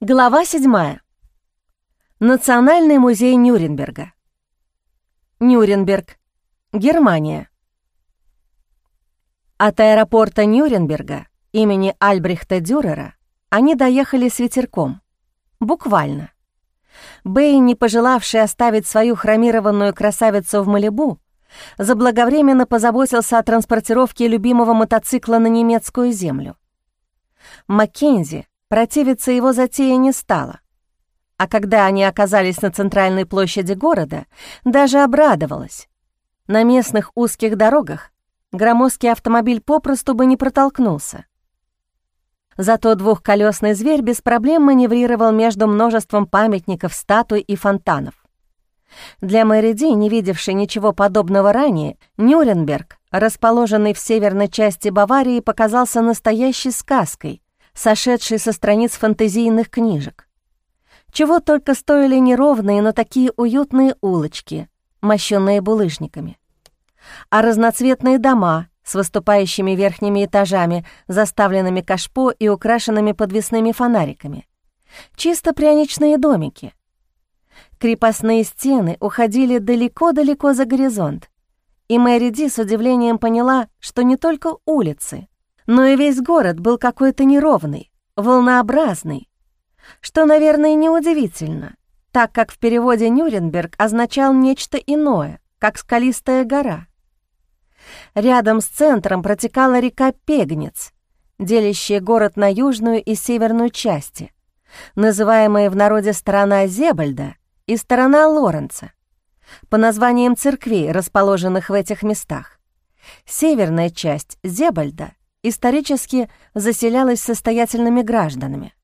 Глава 7. Национальный музей Нюрнберга. Нюрнберг, Германия. От аэропорта Нюрнберга имени Альбрехта Дюрера они доехали с ветерком. Буквально. Бэй, не пожелавший оставить свою хромированную красавицу в Малибу, заблаговременно позаботился о транспортировке любимого мотоцикла на немецкую землю. Маккензи, Противиться его затее не стало. А когда они оказались на центральной площади города, даже обрадовалась. На местных узких дорогах громоздкий автомобиль попросту бы не протолкнулся. Зато двухколесный зверь без проблем маневрировал между множеством памятников, статуй и фонтанов. Для Мэри Ди, не видевшей ничего подобного ранее, Нюрнберг, расположенный в северной части Баварии, показался настоящей сказкой, сошедший со страниц фантазийных книжек. Чего только стоили неровные, но такие уютные улочки, мощенные булыжниками. А разноцветные дома с выступающими верхними этажами, заставленными кашпо и украшенными подвесными фонариками. Чисто пряничные домики. Крепостные стены уходили далеко-далеко за горизонт, и Мэри Ди с удивлением поняла, что не только улицы, но и весь город был какой-то неровный, волнообразный, что, наверное, неудивительно, так как в переводе Нюрнберг означал нечто иное, как скалистая гора. Рядом с центром протекала река Пегнец, делящая город на южную и северную части, называемые в народе сторона Зебальда и сторона Лоренца, по названиям церквей, расположенных в этих местах. Северная часть Зебальда исторически заселялась состоятельными гражданами.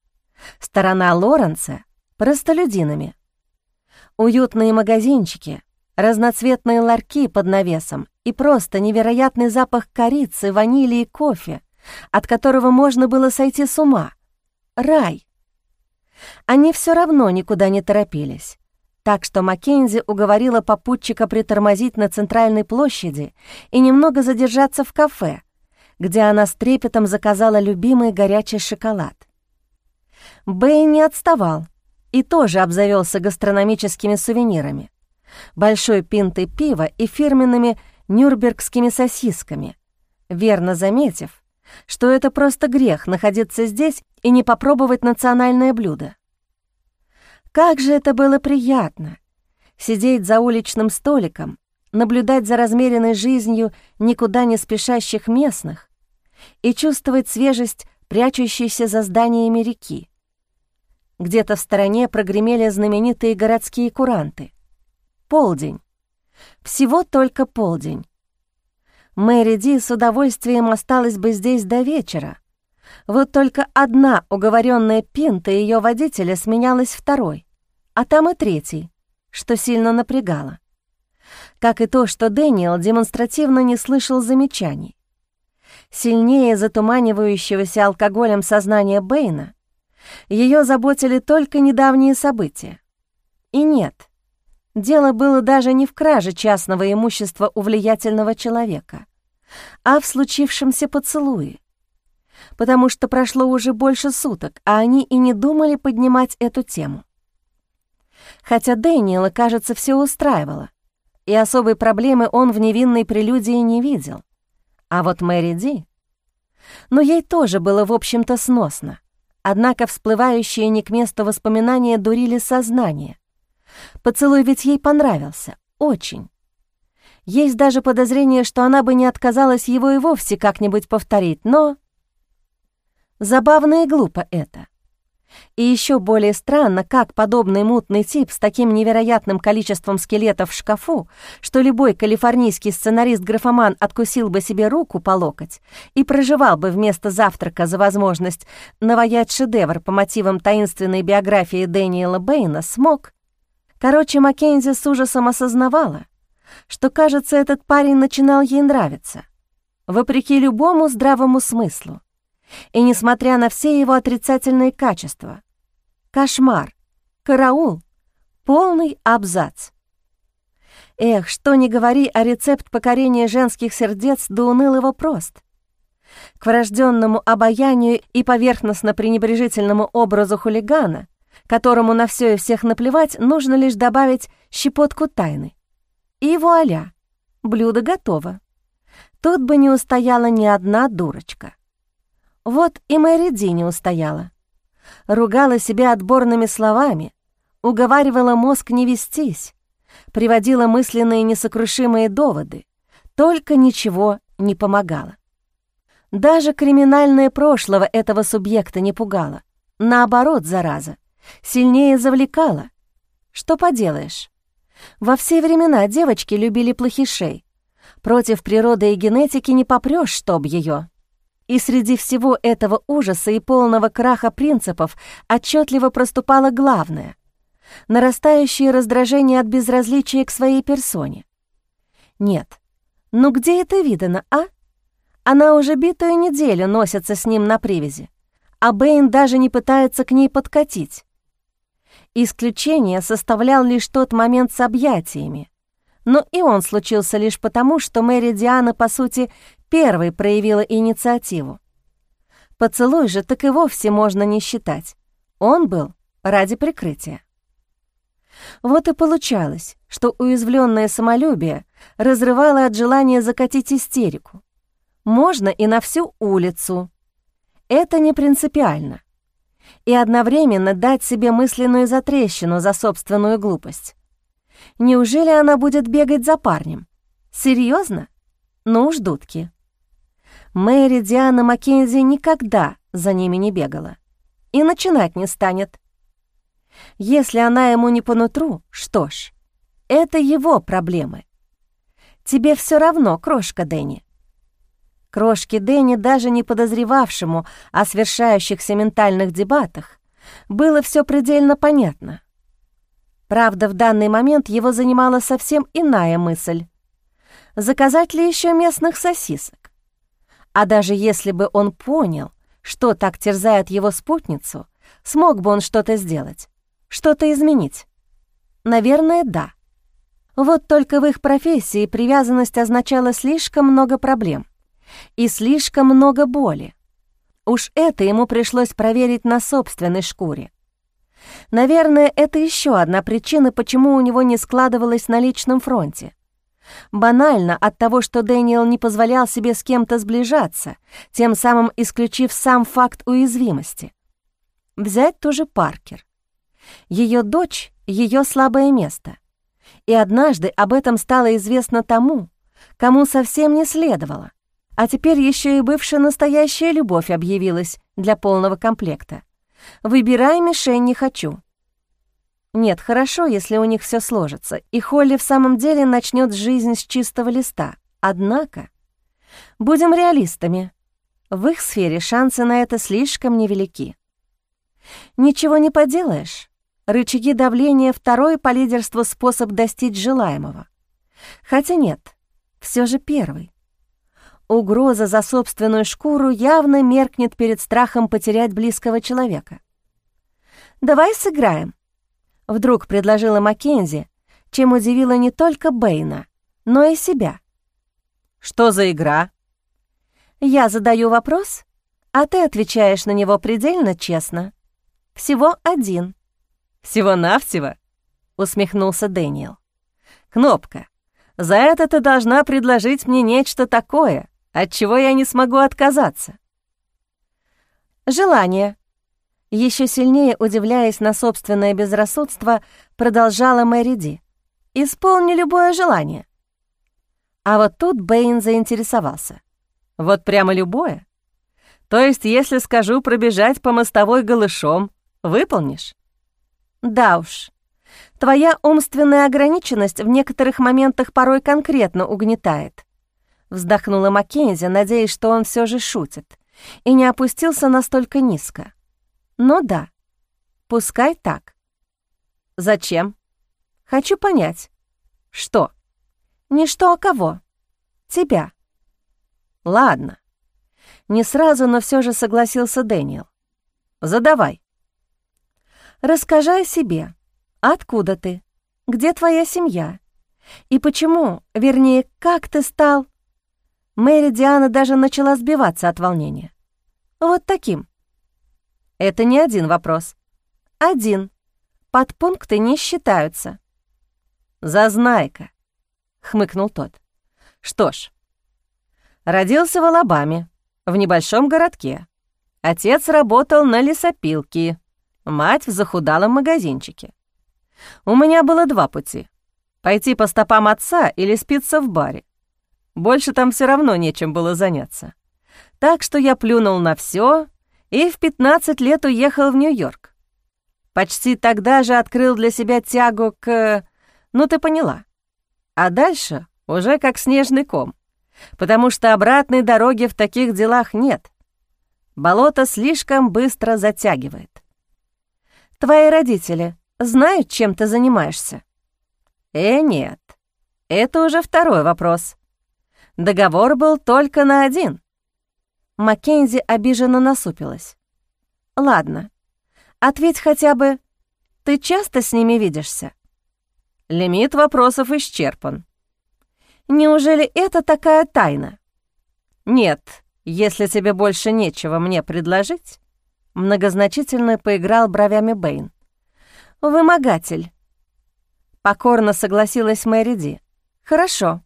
Сторона Лоренца — простолюдинами. Уютные магазинчики, разноцветные ларьки под навесом и просто невероятный запах корицы, ванили и кофе, от которого можно было сойти с ума. Рай. Они все равно никуда не торопились. Так что Маккензи уговорила попутчика притормозить на центральной площади и немного задержаться в кафе, где она с трепетом заказала любимый горячий шоколад. Бэй не отставал и тоже обзавелся гастрономическими сувенирами. Большой пинтой пива и фирменными нюрнбергскими сосисками, верно заметив, что это просто грех находиться здесь и не попробовать национальное блюдо. Как же это было приятно — сидеть за уличным столиком наблюдать за размеренной жизнью никуда не спешащих местных и чувствовать свежесть, прячущейся за зданиями реки. Где-то в стороне прогремели знаменитые городские куранты. Полдень. Всего только полдень. Мэри Ди с удовольствием осталась бы здесь до вечера. Вот только одна уговоренная пинта ее водителя сменялась второй, а там и третий, что сильно напрягало как и то, что Дэниел демонстративно не слышал замечаний. Сильнее затуманивающегося алкоголем сознания Бэйна ее заботили только недавние события. И нет, дело было даже не в краже частного имущества у влиятельного человека, а в случившемся поцелуе. Потому что прошло уже больше суток, а они и не думали поднимать эту тему. Хотя Дэниела, кажется, все устраивало и особой проблемы он в невинной прелюдии не видел. А вот Мэри Ди... Но ей тоже было, в общем-то, сносно. Однако всплывающие не к месту воспоминания дурили сознание. Поцелуй ведь ей понравился. Очень. Есть даже подозрение, что она бы не отказалась его и вовсе как-нибудь повторить, но... Забавно и глупо это. И еще более странно, как подобный мутный тип с таким невероятным количеством скелетов в шкафу, что любой калифорнийский сценарист-графоман откусил бы себе руку по локоть и проживал бы вместо завтрака за возможность наваять шедевр по мотивам таинственной биографии Дэниела Бэйна, смог. Короче, Маккензи с ужасом осознавала, что, кажется, этот парень начинал ей нравиться, вопреки любому здравому смыслу. И несмотря на все его отрицательные качества, кошмар, караул, полный абзац. Эх, что не говори, а рецепт покорения женских сердец до унылого прост. К врожденному обаянию и поверхностно-пренебрежительному образу хулигана, которому на все и всех наплевать, нужно лишь добавить щепотку тайны. И вуаля, блюдо готово. Тут бы не устояла ни одна дурочка. Вот и Мэри Ди не устояла. Ругала себя отборными словами, уговаривала мозг не вестись, приводила мысленные несокрушимые доводы, только ничего не помогало. Даже криминальное прошлого этого субъекта не пугало. Наоборот, зараза, сильнее завлекала. Что поделаешь? Во все времена девочки любили плохишей. Против природы и генетики не попрёшь, чтоб ее. И среди всего этого ужаса и полного краха принципов отчетливо проступало главное — нарастающее раздражение от безразличия к своей персоне. Нет, ну где это видано, а? Она уже битую неделю носится с ним на привязи, а Бэйн даже не пытается к ней подкатить. Исключение составлял лишь тот момент с объятиями, но и он случился лишь потому, что Мэри Диана, по сути, первой проявила инициативу. Поцелуй же так и вовсе можно не считать. Он был ради прикрытия. Вот и получалось, что уязвленное самолюбие разрывало от желания закатить истерику. Можно и на всю улицу. Это не принципиально. И одновременно дать себе мысленную затрещину за собственную глупость. Неужели она будет бегать за парнем? Серьезно? Ну уж дудки. Мэри Диана Маккензи никогда за ними не бегала. И начинать не станет. Если она ему не по нутру, что ж, это его проблемы. Тебе все равно, крошка Дэнни. Крошке Дэнни, даже не подозревавшему о свершающихся ментальных дебатах, было все предельно понятно. Правда, в данный момент его занимала совсем иная мысль. Заказать ли еще местных сосисок? А даже если бы он понял, что так терзает его спутницу, смог бы он что-то сделать, что-то изменить? Наверное, да. Вот только в их профессии привязанность означала слишком много проблем и слишком много боли. Уж это ему пришлось проверить на собственной шкуре. Наверное, это еще одна причина, почему у него не складывалось на личном фронте. Банально от того, что Дэниел не позволял себе с кем-то сближаться, тем самым исключив сам факт уязвимости. Взять ту же Паркер. Ее дочь — ее слабое место. И однажды об этом стало известно тому, кому совсем не следовало. А теперь еще и бывшая настоящая любовь объявилась для полного комплекта. Выбирай мишень не хочу. Нет, хорошо, если у них все сложится, и Холли в самом деле начнет жизнь с чистого листа. Однако, будем реалистами, в их сфере шансы на это слишком невелики. Ничего не поделаешь. Рычаги давления — второй по лидерству способ достичь желаемого. Хотя нет, все же первый. Угроза за собственную шкуру явно меркнет перед страхом потерять близкого человека. «Давай сыграем», — вдруг предложила Маккензи, чем удивила не только Бэйна, но и себя. «Что за игра?» «Я задаю вопрос, а ты отвечаешь на него предельно честно. Всего один». «Всего-навсего?» — усмехнулся Дэниел. «Кнопка, за это ты должна предложить мне нечто такое, от чего я не смогу отказаться». «Желание», еще сильнее удивляясь на собственное безрассудство, продолжала Мэри Ди. «Исполни любое желание». А вот тут Бэйн заинтересовался. «Вот прямо любое? То есть, если скажу пробежать по мостовой голышом, выполнишь?» «Да уж. Твоя умственная ограниченность в некоторых моментах порой конкретно угнетает», вздохнула Маккензи, надеясь, что он все же шутит, и не опустился настолько низко. Ну да, пускай так. Зачем? Хочу понять. Что? Не что, а кого? Тебя. Ладно. Не сразу, но все же согласился Дэниел. Задавай. Расскажи о себе. Откуда ты? Где твоя семья? И почему, вернее, как ты стал... Мэри Диана даже начала сбиваться от волнения. Вот таким. Это не один вопрос. Один. Подпункты не считаются. «Зазнайка», — хмыкнул тот. «Что ж, родился в Алабаме, в небольшом городке. Отец работал на лесопилке, мать в захудалом магазинчике. У меня было два пути — пойти по стопам отца или спиться в баре. Больше там все равно нечем было заняться. Так что я плюнул на все и в 15 лет уехал в Нью-Йорк. Почти тогда же открыл для себя тягу к... Ну, ты поняла. А дальше уже как снежный ком, потому что обратной дороги в таких делах нет. Болото слишком быстро затягивает. Твои родители знают, чем ты занимаешься? Э, нет. Это уже второй вопрос. Договор был только на один. Маккензи обиженно насупилась. «Ладно, ответь хотя бы, ты часто с ними видишься?» Лимит вопросов исчерпан. «Неужели это такая тайна?» «Нет, если тебе больше нечего мне предложить», многозначительно поиграл бровями Бэйн. «Вымогатель». Покорно согласилась Мэри Ди. «Хорошо.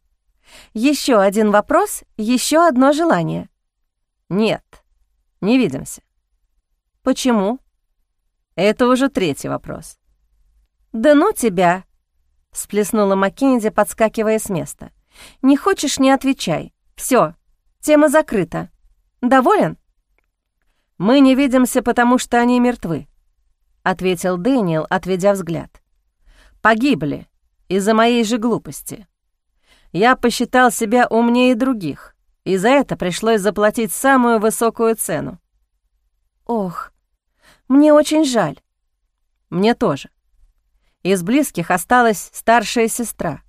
Еще один вопрос, еще одно желание». «Нет, не видимся». «Почему?» «Это уже третий вопрос». «Да ну тебя!» — сплеснула Маккензи, подскакивая с места. «Не хочешь — не отвечай. Все, тема закрыта. Доволен?» «Мы не видимся, потому что они мертвы», — ответил Дэниел, отведя взгляд. «Погибли из-за моей же глупости. Я посчитал себя умнее других, и за это пришлось заплатить самую высокую цену. Ох, мне очень жаль. Мне тоже. Из близких осталась старшая сестра.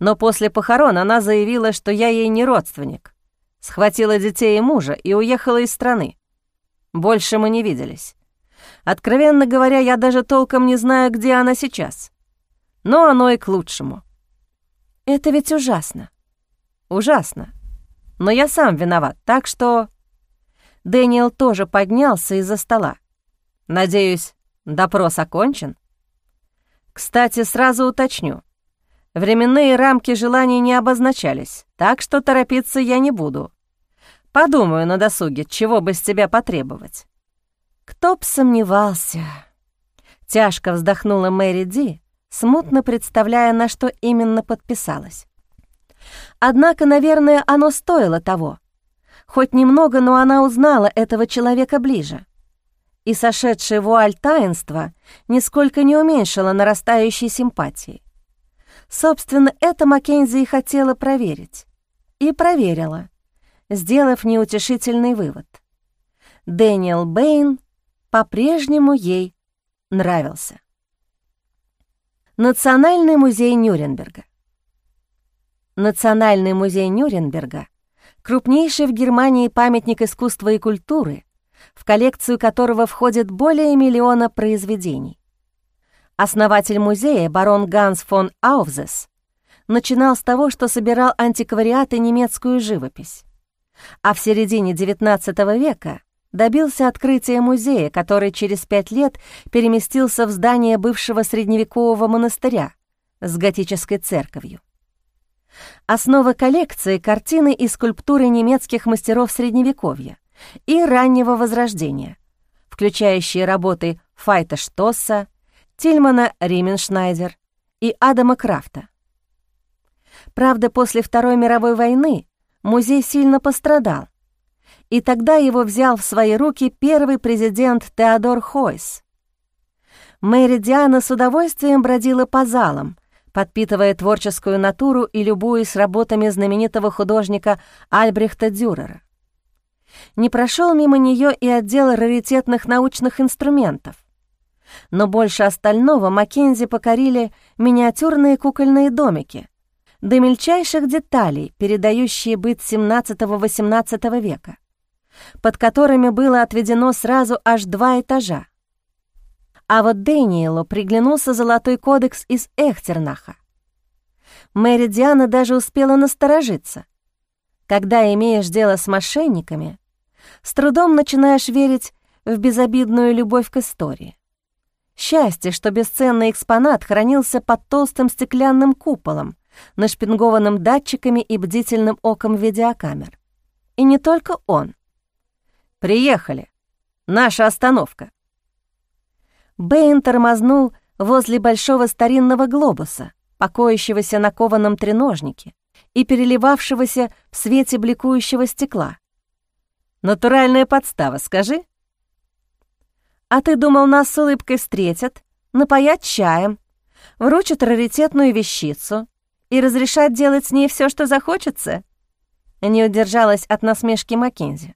Но после похорон она заявила, что я ей не родственник. Схватила детей и мужа и уехала из страны. Больше мы не виделись. Откровенно говоря, я даже толком не знаю, где она сейчас. Но оно и к лучшему. Это ведь ужасно. Ужасно но я сам виноват, так что...» Дэниел тоже поднялся из-за стола. «Надеюсь, допрос окончен?» «Кстати, сразу уточню. Временные рамки желаний не обозначались, так что торопиться я не буду. Подумаю на досуге, чего бы с тебя потребовать». «Кто б сомневался?» Тяжко вздохнула Мэри Ди, смутно представляя, на что именно подписалась. Однако, наверное, оно стоило того. Хоть немного, но она узнала этого человека ближе. И сошедшее вуаль таинства нисколько не уменьшило нарастающей симпатии. Собственно, это Маккензи и хотела проверить. И проверила, сделав неутешительный вывод. Дэниел Бэйн по-прежнему ей нравился. Национальный музей Нюрнберга. Национальный музей Нюрнберга — крупнейший в Германии памятник искусства и культуры, в коллекцию которого входит более миллиона произведений. Основатель музея, барон Ганс фон Ауфзес, начинал с того, что собирал антиквариат и немецкую живопись. А в середине XIX века добился открытия музея, который через пять лет переместился в здание бывшего средневекового монастыря с готической церковью. Основа коллекции — картины и скульптуры немецких мастеров Средневековья и раннего Возрождения, включающие работы Файта Штосса, Тильмана Рименшнайдер и Адама Крафта. Правда, после Второй мировой войны музей сильно пострадал, и тогда его взял в свои руки первый президент Теодор Хойс. Мэри Диана с удовольствием бродила по залам, подпитывая творческую натуру и любуясь работами знаменитого художника Альбрехта Дюрера. Не прошел мимо нее и отдел раритетных научных инструментов. Но больше остального Маккензи покорили миниатюрные кукольные домики, до мельчайших деталей, передающие быт XVII-XVIII века, под которыми было отведено сразу аж два этажа. А вот Дэниелу приглянулся золотой кодекс из Эхтернаха. Мэри Диана даже успела насторожиться. Когда имеешь дело с мошенниками, с трудом начинаешь верить в безобидную любовь к истории. Счастье, что бесценный экспонат хранился под толстым стеклянным куполом, нашпингованным датчиками и бдительным оком видеокамер. И не только он. «Приехали. Наша остановка». Бэйн тормознул возле большого старинного глобуса, покоящегося на кованом треножнике и переливавшегося в свете бликующего стекла. «Натуральная подстава, скажи?» «А ты думал, нас с улыбкой встретят, напоят чаем, вручат раритетную вещицу и разрешат делать с ней все, что захочется?» Не удержалась от насмешки Маккензи.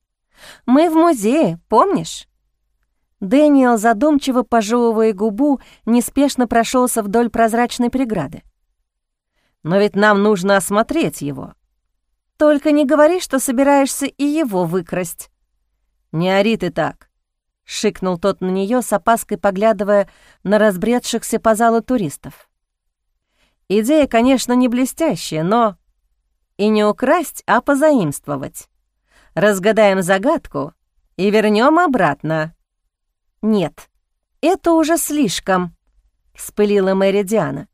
«Мы в музее, помнишь?» Дэниел, задумчиво пожевывая губу, неспешно прошелся вдоль прозрачной преграды. «Но ведь нам нужно осмотреть его». «Только не говори, что собираешься и его выкрасть». «Не ори ты так», — шикнул тот на нее с опаской, поглядывая на разбредшихся по залу туристов. «Идея, конечно, не блестящая, но...» «И не украсть, а позаимствовать. Разгадаем загадку и вернем обратно». «Нет, это уже слишком», — вспылила Мэри Диана.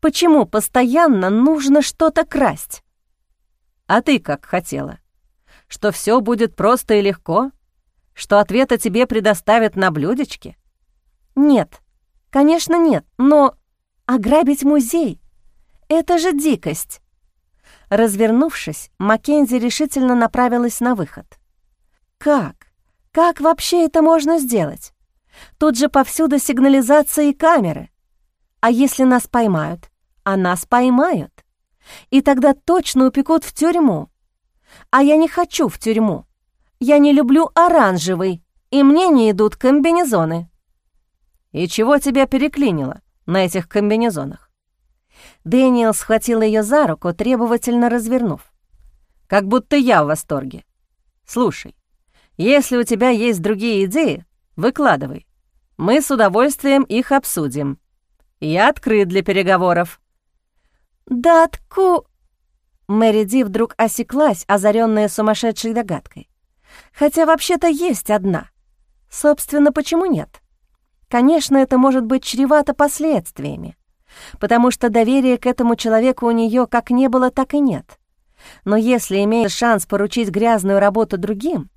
«Почему постоянно нужно что-то красть?» «А ты как хотела? Что все будет просто и легко? Что ответа тебе предоставят на блюдечке?» «Нет, конечно нет, но ограбить музей — это же дикость!» Развернувшись, Маккензи решительно направилась на выход. «Как? Как вообще это можно сделать? Тут же повсюду сигнализация и камеры. А если нас поймают? А нас поймают. И тогда точно упекут в тюрьму. А я не хочу в тюрьму. Я не люблю оранжевый, и мне не идут комбинезоны. И чего тебя переклинило на этих комбинезонах? Дэниел схватил ее за руку, требовательно развернув. Как будто я в восторге. Слушай, если у тебя есть другие идеи, Выкладывай. Мы с удовольствием их обсудим. Я открыт для переговоров». «Да отку...» Мэри Ди вдруг осеклась, озаренная сумасшедшей догадкой. «Хотя вообще-то есть одна. Собственно, почему нет? Конечно, это может быть чревато последствиями, потому что доверия к этому человеку у нее как не было, так и нет. Но если имеет шанс поручить грязную работу другим,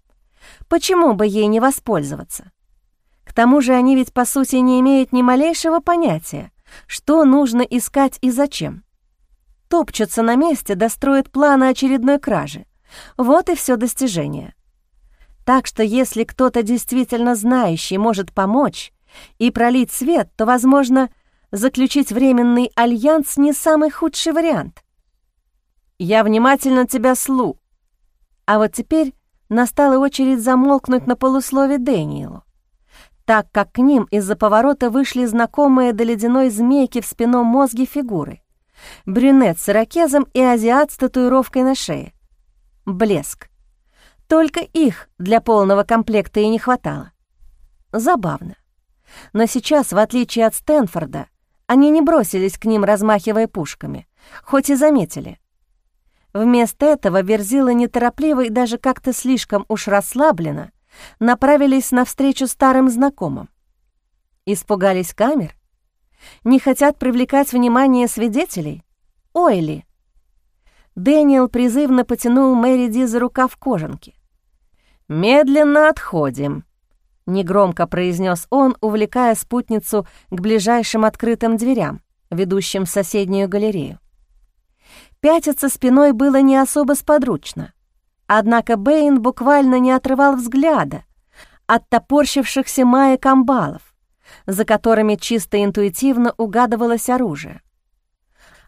почему бы ей не воспользоваться? К тому же они ведь, по сути, не имеют ни малейшего понятия, что нужно искать и зачем. Топчутся на месте, достроят планы очередной кражи. Вот и все достижение. Так что если кто-то действительно знающий может помочь и пролить свет, то, возможно, заключить временный альянс не самый худший вариант. Я внимательно тебя слу. А вот теперь настала очередь замолкнуть на полуслове Дэниелу так как к ним из-за поворота вышли знакомые до ледяной змейки в спином мозге фигуры. Брюнет с ирокезом и азиат с татуировкой на шее. Блеск. Только их для полного комплекта и не хватало. Забавно. Но сейчас, в отличие от Стэнфорда, они не бросились к ним, размахивая пушками, хоть и заметили. Вместо этого Верзила неторопливо и даже как-то слишком уж расслабленно направились навстречу старым знакомым. Испугались камер? Не хотят привлекать внимание свидетелей? Ойли. Дэниел призывно потянул Мэри Ди за рукав кожанки. «Медленно отходим», — негромко произнес он, увлекая спутницу к ближайшим открытым дверям, ведущим в соседнюю галерею. Пятиться спиной было не особо сподручно. Однако Бэйн буквально не отрывал взгляда от топорщившихся маек амбалов, за которыми чисто интуитивно угадывалось оружие.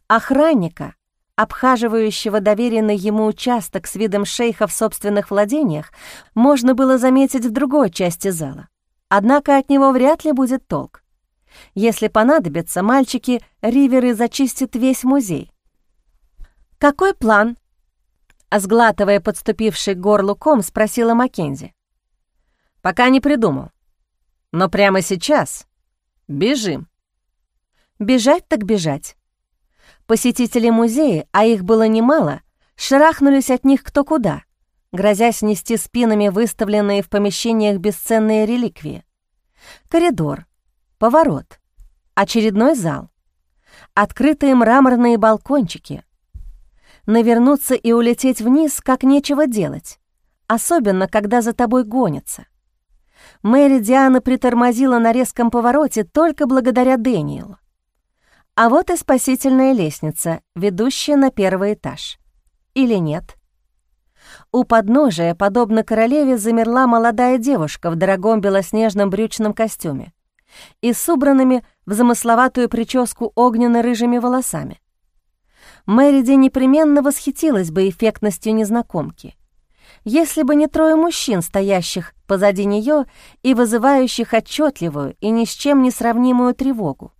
Охранника, обхаживающего доверенный ему участок с видом шейха в собственных владениях, можно было заметить в другой части зала. Однако от него вряд ли будет толк. Если понадобится, мальчики-риверы зачистят весь музей. «Какой план?» А сглатывая подступивший к горлу ком, спросила Маккензи. «Пока не придумал. Но прямо сейчас бежим». Бежать так бежать. Посетители музея, а их было немало, шарахнулись от них кто куда, грозясь нести спинами выставленные в помещениях бесценные реликвии. Коридор, поворот, очередной зал, открытые мраморные балкончики. Навернуться и улететь вниз, как нечего делать, особенно когда за тобой гонятся. Мэри Диана притормозила на резком повороте только благодаря Дэниелу. А вот и спасительная лестница, ведущая на первый этаж. Или нет? У подножия, подобно королеве, замерла молодая девушка в дорогом белоснежном брючном костюме и с убранными в замысловатую прическу огненно-рыжими волосами. Мэриди непременно восхитилась бы эффектностью незнакомки, если бы не трое мужчин, стоящих позади нее и вызывающих отчетливую и ни с чем не сравнимую тревогу.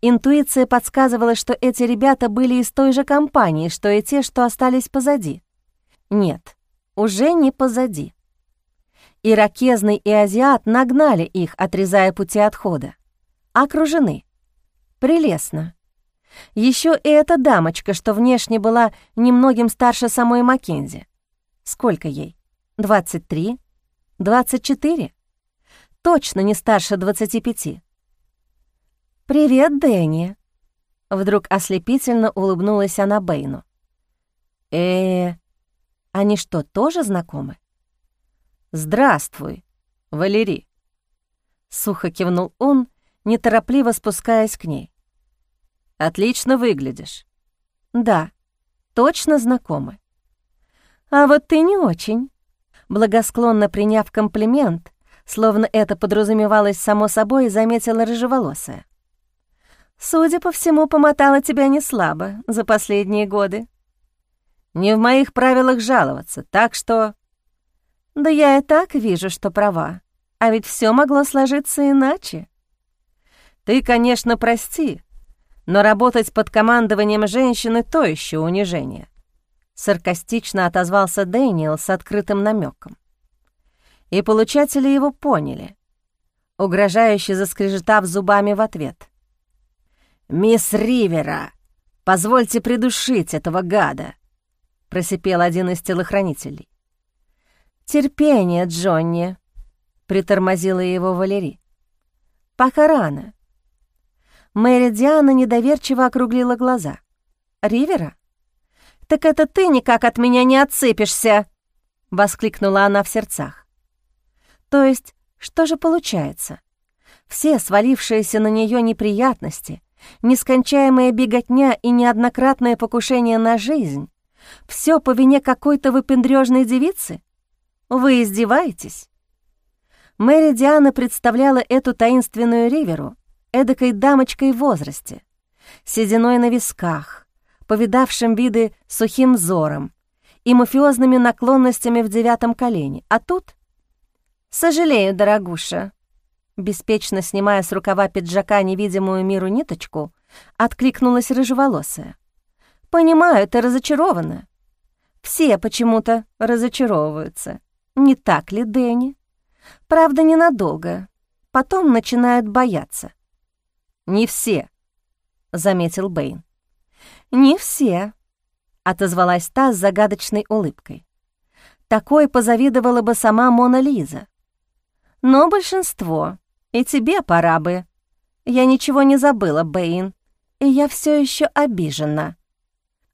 Интуиция подсказывала, что эти ребята были из той же компании, что и те, что остались позади. Нет, уже не позади. Иракезный и азиат нагнали их, отрезая пути отхода. Окружены. Прелестно. Еще и эта дамочка, что внешне была немногим старше самой Маккензи. Сколько ей? 23? 24? Точно не старше 25. «Привет, Дэнни!» Вдруг ослепительно улыбнулась она Бэйну. э они что, тоже знакомы?» «Здравствуй, Валерий!» Сухо кивнул он, неторопливо спускаясь к ней. «Отлично выглядишь». «Да, точно знакомы». «А вот ты не очень». Благосклонно приняв комплимент, словно это подразумевалось само собой, заметила рыжеволосая. Судя по всему, помотала тебя не слабо за последние годы. Не в моих правилах жаловаться, так что... Да я и так вижу, что права. А ведь все могло сложиться иначе. Ты, конечно, прости, но работать под командованием женщины — то еще унижение. Саркастично отозвался Дэниел с открытым намеком. И получатели его поняли, угрожающе заскрежетав зубами в ответ — «Мисс Ривера, позвольте придушить этого гада», — просипел один из телохранителей. «Терпение, Джонни», — притормозила его Валери. «Пока рано». Мэри Диана недоверчиво округлила глаза. «Ривера? Так это ты никак от меня не отцепишься!» — воскликнула она в сердцах. «То есть, что же получается? Все свалившиеся на нее неприятности — нескончаемая беготня и неоднократное покушение на жизнь — все по вине какой-то выпендрежной девицы? Вы издеваетесь? Мэри Диана представляла эту таинственную Риверу эдакой дамочкой в возрасте, сединой на висках, повидавшим виды сухим взором и мафиозными наклонностями в девятом колене. А тут... «Сожалею, дорогуша», беспечно снимая с рукава пиджака невидимую миру ниточку, откликнулась рыжеволосая. «Понимаю, ты разочарована. Все почему-то разочаровываются. Не так ли, Дэнни? Правда, ненадолго. Потом начинают бояться». «Не все», — заметил Бэйн. «Не все», — отозвалась та с загадочной улыбкой. Такой позавидовала бы сама Мона Лиза. «Но большинство. И тебе пора бы. Я ничего не забыла, Бэйн, и я все еще обижена.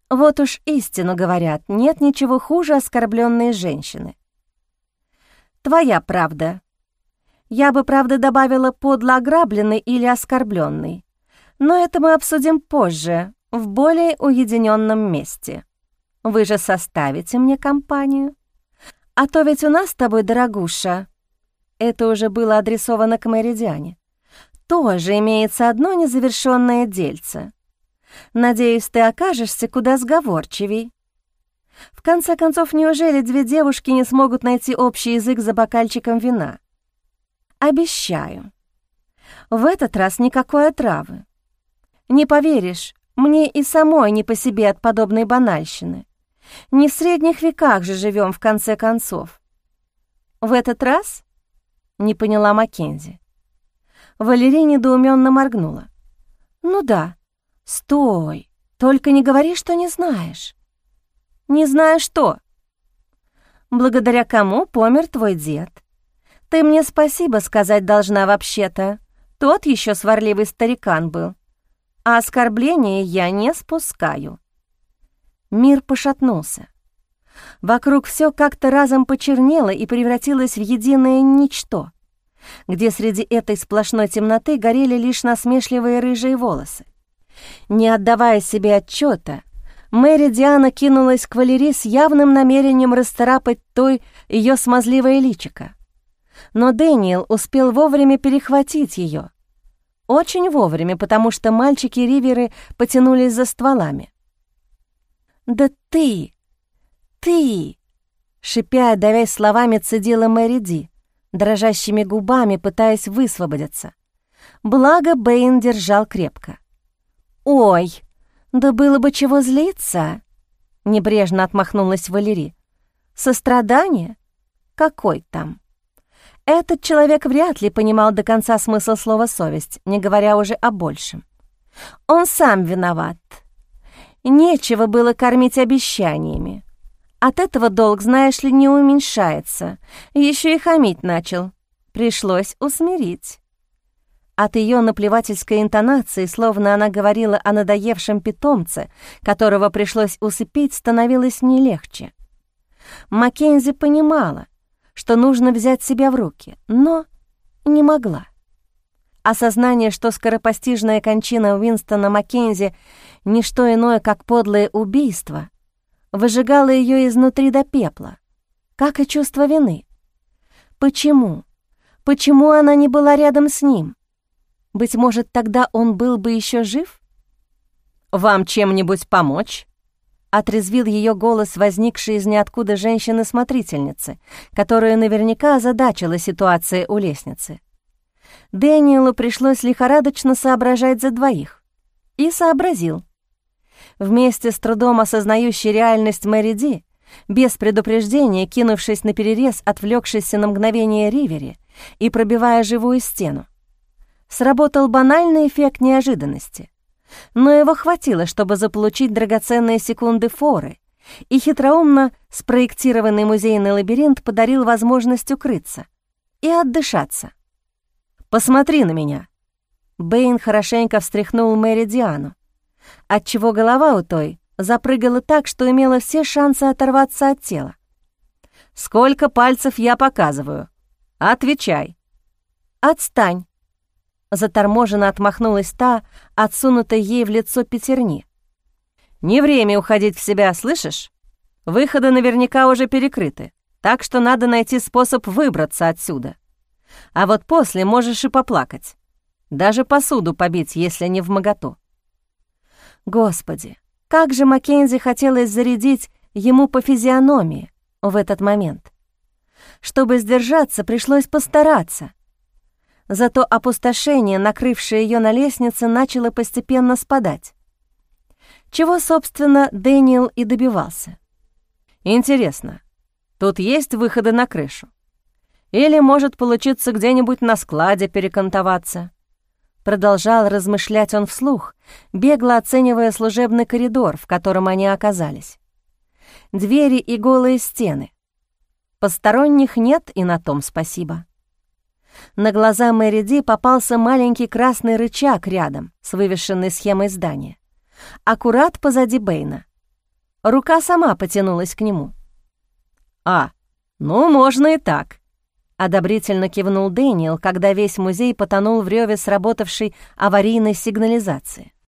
Вот уж истину говорят, нет ничего хуже оскорбленной женщины. Твоя правда. Я бы, правда, добавила подло ограбленный или оскорбленный, но это мы обсудим позже, в более уединенном месте. Вы же составите мне компанию. А то ведь у нас с тобой, дорогуша, это уже было адресовано к Мэридиане. Тоже имеется одно незавершенное дельце. Надеюсь, ты окажешься куда сговорчивей. В конце концов, неужели две девушки не смогут найти общий язык за бокальчиком вина? Обещаю. В этот раз никакой отравы. Не поверишь, мне и самой не по себе от подобной банальщины. Не в средних веках же живем в конце концов. В этот раз — не поняла Маккензи. Валерия недоуменно моргнула. «Ну да. Стой. Только не говори, что не знаешь». «Не знаю что». «Благодаря кому помер твой дед? Ты мне спасибо сказать должна вообще-то. Тот еще сварливый старикан был. А оскорбления я не спускаю». Мир пошатнулся. Вокруг все как-то разом почернело и превратилось в единое ничто, где среди этой сплошной темноты горели лишь насмешливые рыжие волосы. Не отдавая себе отчета, Мэри Диана кинулась к Валерии с явным намерением расцарапать той ее смазливое личико. Но Дэниел успел вовремя перехватить ее. Очень вовремя, потому что мальчики-риверы потянулись за стволами. «Да ты! Ты!» Шипя, давясь словами, цедила Мэри Ди, дрожащими губами пытаясь высвободиться. Благо Бэйн держал крепко. «Ой, да было бы чего злиться!» Небрежно отмахнулась Валерий. «Сострадание? Какой там?» Этот человек вряд ли понимал до конца смысл слова «совесть», не говоря уже о большем. Он сам виноват. Нечего было кормить обещаниями. От этого долг, знаешь ли, не уменьшается. Еще и хамить начал. Пришлось усмирить. От ее наплевательской интонации, словно она говорила о надоевшем питомце, которого пришлось усыпить, становилось не легче. Маккензи понимала, что нужно взять себя в руки, но не могла. Осознание, что скоропостижная кончина Уинстона Маккензи — не что иное, как подлое убийство, выжигало ее изнутри до пепла, как и чувство вины. Почему? Почему она не была рядом с ним? Быть может, тогда он был бы еще жив? «Вам чем-нибудь помочь?» Отрезвил ее голос, возникший из ниоткуда женщины-смотрительницы, которая наверняка озадачила ситуация у лестницы. Дэниелу пришлось лихорадочно соображать за двоих. И сообразил. Вместе с трудом осознающей реальность Мэри Ди, без предупреждения кинувшись на перерез, отвлекшийся на мгновение Ривери и пробивая живую стену. Сработал банальный эффект неожиданности. Но его хватило, чтобы заполучить драгоценные секунды форы, и хитроумно спроектированный музейный лабиринт подарил возможность укрыться и отдышаться. «Посмотри на меня!» Бэйн хорошенько встряхнул Мэри Диану, отчего голова у той запрыгала так, что имела все шансы оторваться от тела. «Сколько пальцев я показываю? Отвечай!» «Отстань!» Заторможенно отмахнулась та, отсунутая ей в лицо пятерни. «Не время уходить в себя, слышишь? Выходы наверняка уже перекрыты, так что надо найти способ выбраться отсюда. А вот после можешь и поплакать. Даже посуду побить, если не в моготу. Господи, как же Маккензи хотелось зарядить ему по физиономии в этот момент. Чтобы сдержаться, пришлось постараться. Зато опустошение, накрывшее ее на лестнице, начало постепенно спадать. Чего, собственно, Дэниел и добивался. Интересно, тут есть выходы на крышу? Или может получиться где-нибудь на складе перекантоваться. Продолжал размышлять он вслух, бегло оценивая служебный коридор, в котором они оказались. Двери и голые стены. Посторонних нет, и на том спасибо. На глаза Мэри Ди попался маленький красный рычаг рядом с вывешенной схемой здания. Аккурат позади Бэйна. Рука сама потянулась к нему. «А, ну, можно и так», Одобрительно кивнул Дэниел, когда весь музей потонул в реве сработавшей аварийной сигнализации.